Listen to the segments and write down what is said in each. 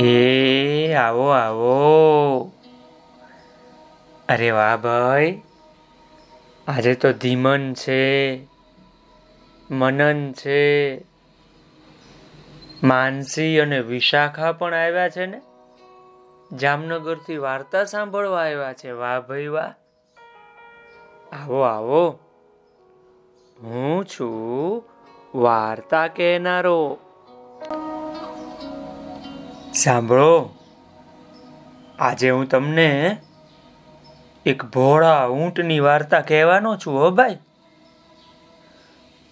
એ આવો આવો. અરે વાહ ભાઈ. આજે તો ધીમન છે, મનન છે. માનસી અને વિશાખા પણ આવ્યા છે ને? જામનગરથી વાર્તા સાંભળવા આવ્યા છે. વાહ ભાઈ, વાહ. આવો આવો. હું છું વાર્તા કહેનારો. સાંભળો, આજે હું તમને એક ભોળા ઊંટની વાર્તા કહેવાનો છું, હો ભાઈ.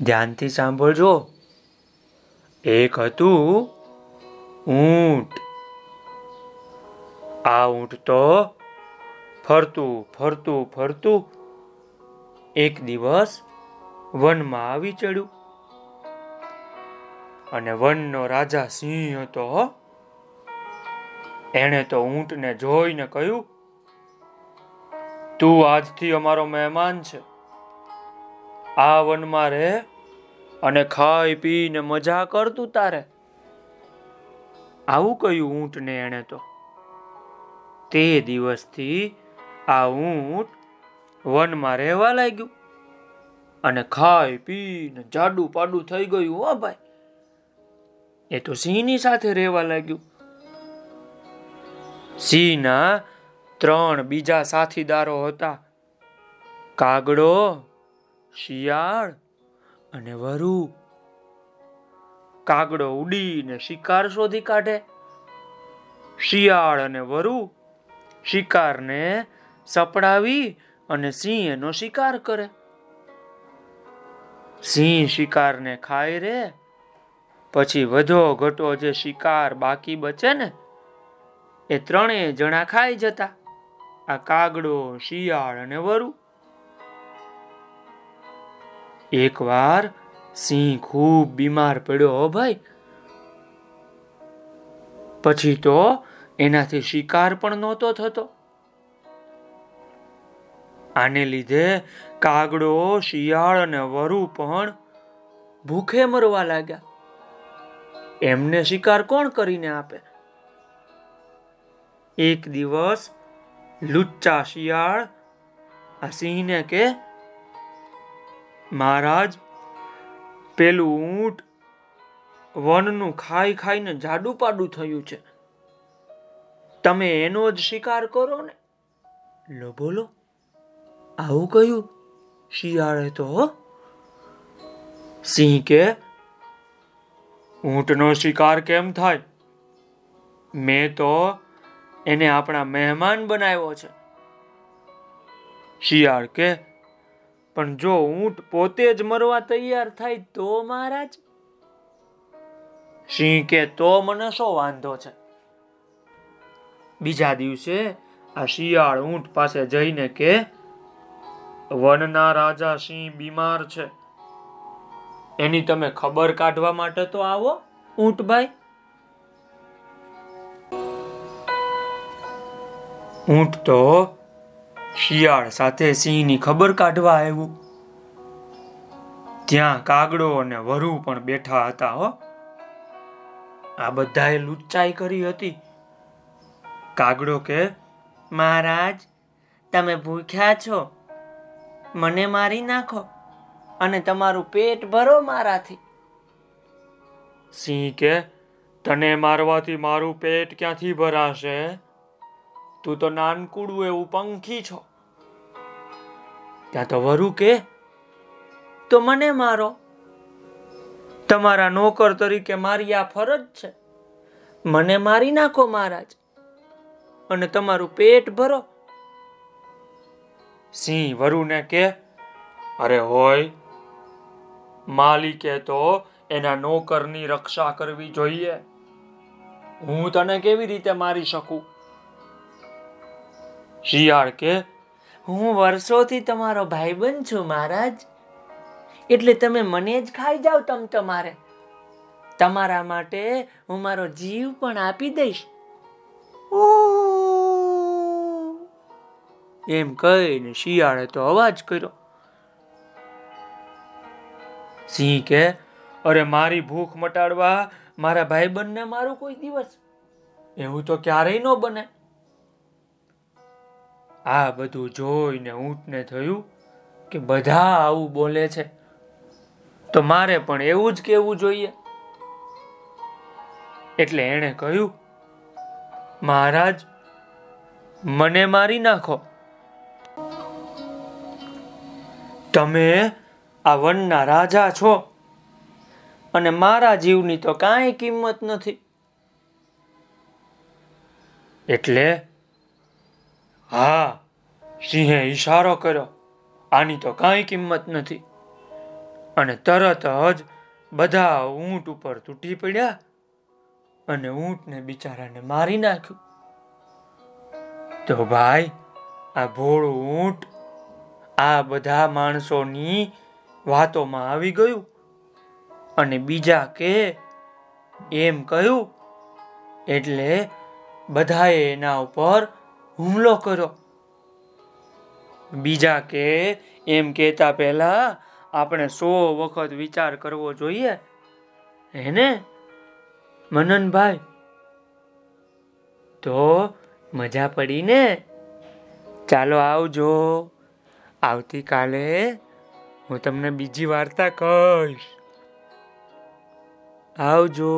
ધ્યાનથી સાંભળજો. એક હતું ઊંટ. આ ઊંટ તો ફરતું ફરતું ફરતું એક દિવસ વનમાં આવી ચડ્યું. અને વનનો રાજા સિંહ હતો એણે તો ઊંટને જોઈને કહ્યું, તું આજથી અમારો મહેમાન છે. આ વનમાં રહે અને ખાઈ પીને મજા કર તું તારે. આવું કહ્યું ઊંટને એણે તો. તે દિવસથી આ ઊંટ વનમાં રહેવા લાગ્યું અને ખાઈ પીને જાડું પાડું થઈ ગયું, હો ભાઈ. એ તો સિંહની સાથે રહેવા લાગ્યું. સિંહના ત્રણ બીજા સાથીદારો હતા. કાગડો, શિયાળ અને વરુ. કાગડો ઉડીને શિકાર શોધી કાઢે. શિયાળ અને વરુ શિકારને સપડાવી અને સિંહ એનો શિકાર કરે. સિંહ શિકારને ખાય રે, પછી વધો ઘટો જે શિકાર બાકી બચે ને એ ત્રણેય જણા ખાઈ જતા. આ કાગડો, શિયાળ અને વરુ. એકવાર સિંહ ખૂબ બીમાર પડ્યો ભાઈ. પછી તો એનાથી શિકાર પણ નહોતો થતો. આને લીધે કાગડો, શિયાળ અને વરુ પણ ભૂખે મરવા લાગ્યા. એમને શિકાર કોણ કરીને આપે? એક દિવસ લુચ્ચા શિયાળ આ સિંહને કે, મહારાજ, પેલું ઊંટ વનનું ખાઈ ખાઈને જાડું પાડું થયું છે. તમે એનો જ શિકાર કરો ને. લો, બોલો. આવું કહ્યું શિયાળે તો સિંહ કે, ઊંટનો શિકાર કેમ થાય? મેં તો એને આપણા મહેમાન બનાવ્યો છે. શિયાળ કે, પણ જો ઊંટ પોતે જ મરવા તૈયાર થાય તો મહારાજ? સિંહ કે, તો મને શો વાંધો છે? બીજા દિવસે આ શિયાળ ઊંટ પાસે જઈને કે, વનના રાજા સિંહ બીમાર છે. એની તમે ખબર કાઢવા માટે તો આવો ઊંટભાઈ ઊંટ તો શિયાળ સાથે સિંહની ખબર કાઢવા આવ્યું. ત્યાં કાગડો અને વરુ પણ બેઠા હતા, હો. આ બધાએ લુચ્ચાઈ કરી હતી. કાગડો કે, મહારાજ, તમે ભૂખ્યા છો. મને મારી નાખો અને તમારું પેટ ભરો મારાથી. સિંહ કે, તને મારવાથી મારું પેટ ક્યાંથી ભરાશે? તું તો નાનકુડું એવું પંખી છો. ત્યાં તો વરુ કે, તો મને મારો. તમારા નોકર તરીકે મારી આ ફરજ છે. મને મારી નાખો મહારાજ. અને તમારું પેટ ભરો. સિંહ વરુને કે, અરે હોય, માલિકે તો એના નોકરની રક્ષા કરવી જોઈએ. હું તને કેવી રીતે મારી શકું? શિયાળ કે હું વર્ષોથી તમારો ભાઈબંધ છું મહારાજ. એટલે તમે મને જ ખાઈ જાઓ તમ તમારે. તમારા માટે હું મારો જીવ પણ આપી દઈશ. એમ કહીને શિયાળે તો અવાજ કર્યો. સિંહ કે અરે મારી ભૂખ મટાડવા મારા ભાઈબંધને મારું કોઈ દિવસ. એવું તો ક્યારેય ન બને. આ બધું જોઈને ઊંટને થયું કે બધા આવું બોલે છે. તો મારે પણ એવું જ કહેવું જોઈએ. એટલે એણે કહ્યું, મહારાજ, મને મારી નાખો. તમે આ વનના રાજા છો અને મારા જીવની તો કાંઈ કિંમત નથી. એટલે હા, સિંહે ઈશારો કર્યો. આની તો કાંઈ કિંમત નથી. અને તરત જ બધા ઊંટ ઉપર તૂટી પડ્યા અને ઊંટને બિચારાને મારી નાખ્યું. તો ભાઈ, આ ભોળું ઊંટ આ બધા માણસોની વાતોમાં આવી ગયું. અને બીજા કે એમ કહ્યું, એટલે બધાએ એના ઉપર હુમલો કર્યો બીજા કે, એમ કહેતા પહેલા આપણે સો વખત વિચાર કરવો જોઈએ. હેને મનનભાઈ? તો મજા પડી ને? ચાલો આવજો. આવતીકાલે હું તમને બીજી વાર્તા કહીશ. આવજો.